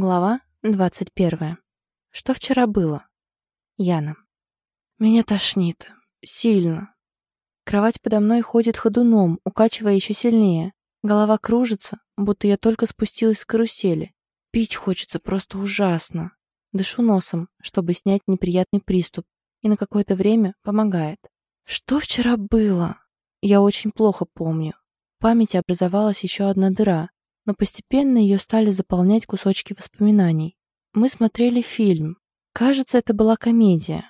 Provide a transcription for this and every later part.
Глава 21. Что вчера было? Яна. Меня тошнит. Сильно. Кровать подо мной ходит ходуном, укачивая еще сильнее. Голова кружится, будто я только спустилась с карусели. Пить хочется просто ужасно. Дышу носом, чтобы снять неприятный приступ, и на какое-то время помогает. Что вчера было? Я очень плохо помню. В памяти образовалась еще одна дыра, но постепенно ее стали заполнять кусочки воспоминаний. Мы смотрели фильм. Кажется, это была комедия.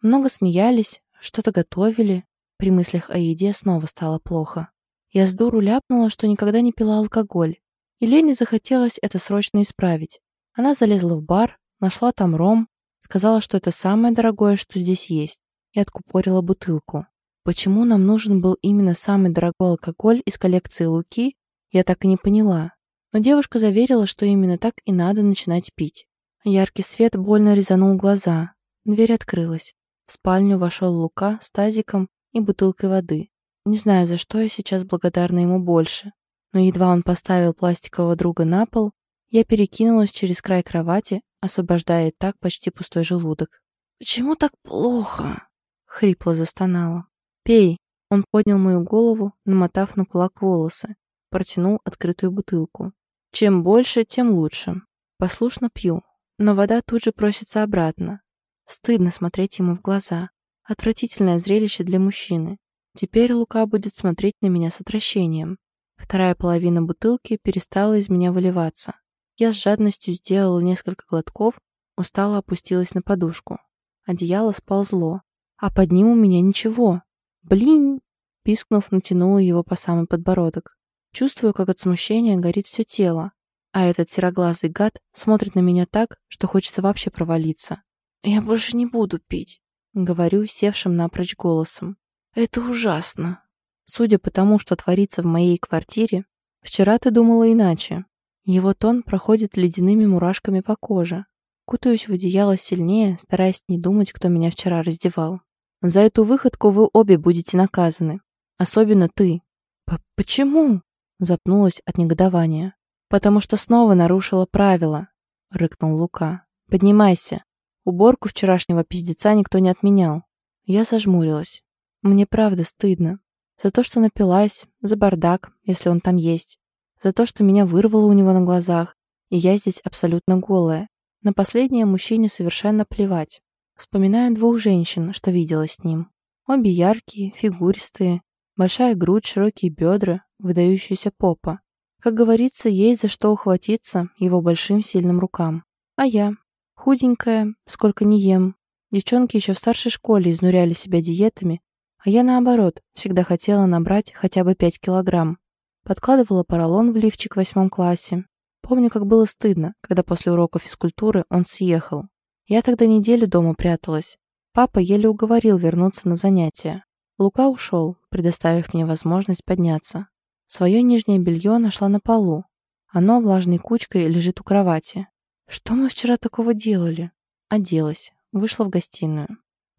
Много смеялись, что-то готовили. При мыслях о еде снова стало плохо. Я с дуру ляпнула, что никогда не пила алкоголь. И Лене захотелось это срочно исправить. Она залезла в бар, нашла там ром, сказала, что это самое дорогое, что здесь есть, и откупорила бутылку. Почему нам нужен был именно самый дорогой алкоголь из коллекции Луки, я так и не поняла. Но девушка заверила, что именно так и надо начинать пить. Яркий свет больно резанул глаза. Дверь открылась. В спальню вошел Лука с тазиком и бутылкой воды. Не знаю, за что я сейчас благодарна ему больше. Но едва он поставил пластикового друга на пол, я перекинулась через край кровати, освобождая так почти пустой желудок. «Почему так плохо?» — хрипло застонала. «Пей!» Он поднял мою голову, намотав на кулак волосы, протянул открытую бутылку. Чем больше, тем лучше. Послушно пью, но вода тут же просится обратно. Стыдно смотреть ему в глаза. Отвратительное зрелище для мужчины. Теперь Лука будет смотреть на меня с отвращением. Вторая половина бутылки перестала из меня выливаться. Я с жадностью сделала несколько глотков, устало опустилась на подушку. Одеяло сползло, а под ним у меня ничего. Блин! Пискнув, натянула его по самый подбородок. Чувствую, как от смущения горит все тело, а этот сероглазый гад смотрит на меня так, что хочется вообще провалиться. «Я больше не буду пить», — говорю севшим напрочь голосом. «Это ужасно». Судя по тому, что творится в моей квартире, вчера ты думала иначе. Его тон проходит ледяными мурашками по коже. Кутаюсь в одеяло сильнее, стараясь не думать, кто меня вчера раздевал. За эту выходку вы обе будете наказаны. Особенно ты. П «Почему?» Запнулась от негодования. «Потому что снова нарушила правила», — рыкнул Лука. «Поднимайся. Уборку вчерашнего пиздеца никто не отменял». Я зажмурилась. Мне правда стыдно. За то, что напилась, за бардак, если он там есть. За то, что меня вырвало у него на глазах, и я здесь абсолютно голая. На последнее мужчине совершенно плевать. Вспоминаю двух женщин, что видела с ним. Обе яркие, фигуристые, большая грудь, широкие бедра, выдающаяся попа. Как говорится, есть за что ухватиться его большим сильным рукам. А я, худенькая, сколько не ем. Девчонки еще в старшей школе изнуряли себя диетами, а я, наоборот, всегда хотела набрать хотя бы 5 килограмм. Подкладывала поролон в лифчик в восьмом классе. Помню, как было стыдно, когда после урока физкультуры он съехал. Я тогда неделю дома пряталась. Папа еле уговорил вернуться на занятия. Лука ушел, предоставив мне возможность подняться. Свое нижнее белье нашла на полу. Оно влажной кучкой лежит у кровати. Что мы вчера такого делали? Оделась, вышла в гостиную.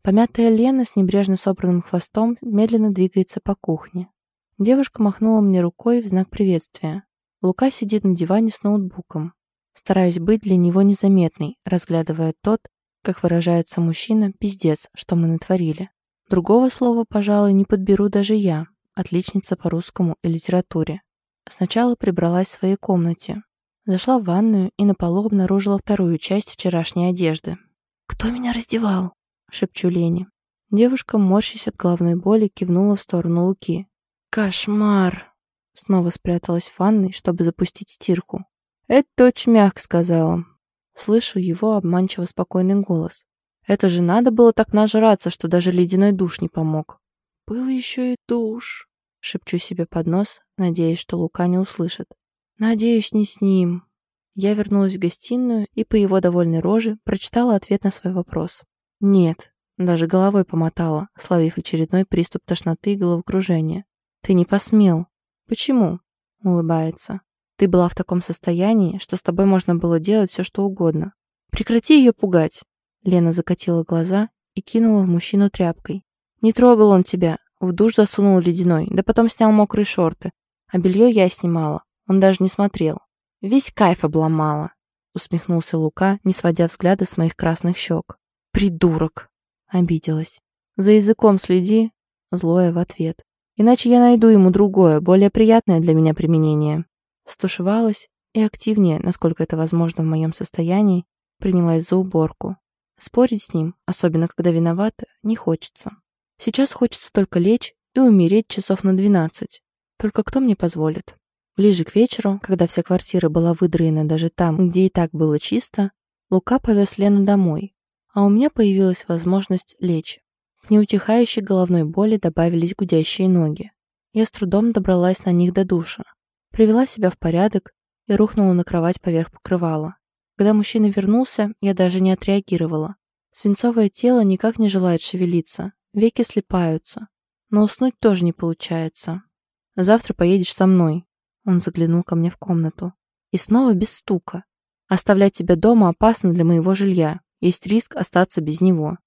Помятая Лена с небрежно собранным хвостом медленно двигается по кухне. Девушка махнула мне рукой в знак приветствия. Лука сидит на диване с ноутбуком. Стараюсь быть для него незаметной, разглядывая тот, как выражается мужчина, пиздец, что мы натворили. Другого слова, пожалуй, не подберу даже я, отличница по русскому и литературе. Сначала прибралась в своей комнате. Зашла в ванную и на полу обнаружила вторую часть вчерашней одежды. «Кто меня раздевал?» — шепчу Лене. Девушка, морщась от головной боли, кивнула в сторону Луки. «Кошмар!» Снова спряталась в ванной, чтобы запустить стирку. «Это очень мягко сказала». Слышу его обманчиво спокойный голос. «Это же надо было так нажраться, что даже ледяной душ не помог». «Был еще и душ», — шепчу себе под нос, надеясь, что Лука не услышит. «Надеюсь, не с ним». Я вернулась в гостиную и по его довольной роже прочитала ответ на свой вопрос. «Нет», даже головой помотала, словив очередной приступ тошноты и головокружения. «Ты не посмел». «Почему?» — улыбается. «Ты была в таком состоянии, что с тобой можно было делать все, что угодно. Прекрати ее пугать!» Лена закатила глаза и кинула в мужчину тряпкой. «Не трогал он тебя, в душ засунул ледяной, да потом снял мокрые шорты. А белье я снимала, он даже не смотрел. Весь кайф обломала. усмехнулся Лука, не сводя взгляда с моих красных щек. «Придурок!» — обиделась. «За языком следи!» — злое в ответ. «Иначе я найду ему другое, более приятное для меня применение». Стушевалась и активнее, насколько это возможно в моем состоянии, принялась за уборку. Спорить с ним, особенно когда виновата, не хочется. Сейчас хочется только лечь и умереть часов на двенадцать. Только кто мне позволит? Ближе к вечеру, когда вся квартира была выдраена даже там, где и так было чисто, Лука повез Лену домой, а у меня появилась возможность лечь. К неутихающей головной боли добавились гудящие ноги. Я с трудом добралась на них до душа, привела себя в порядок и рухнула на кровать поверх покрывала. Когда мужчина вернулся, я даже не отреагировала. Свинцовое тело никак не желает шевелиться, веки слипаются, но уснуть тоже не получается. Завтра поедешь со мной, он заглянул ко мне в комнату. И снова без стука. Оставлять тебя дома опасно для моего жилья. Есть риск остаться без него.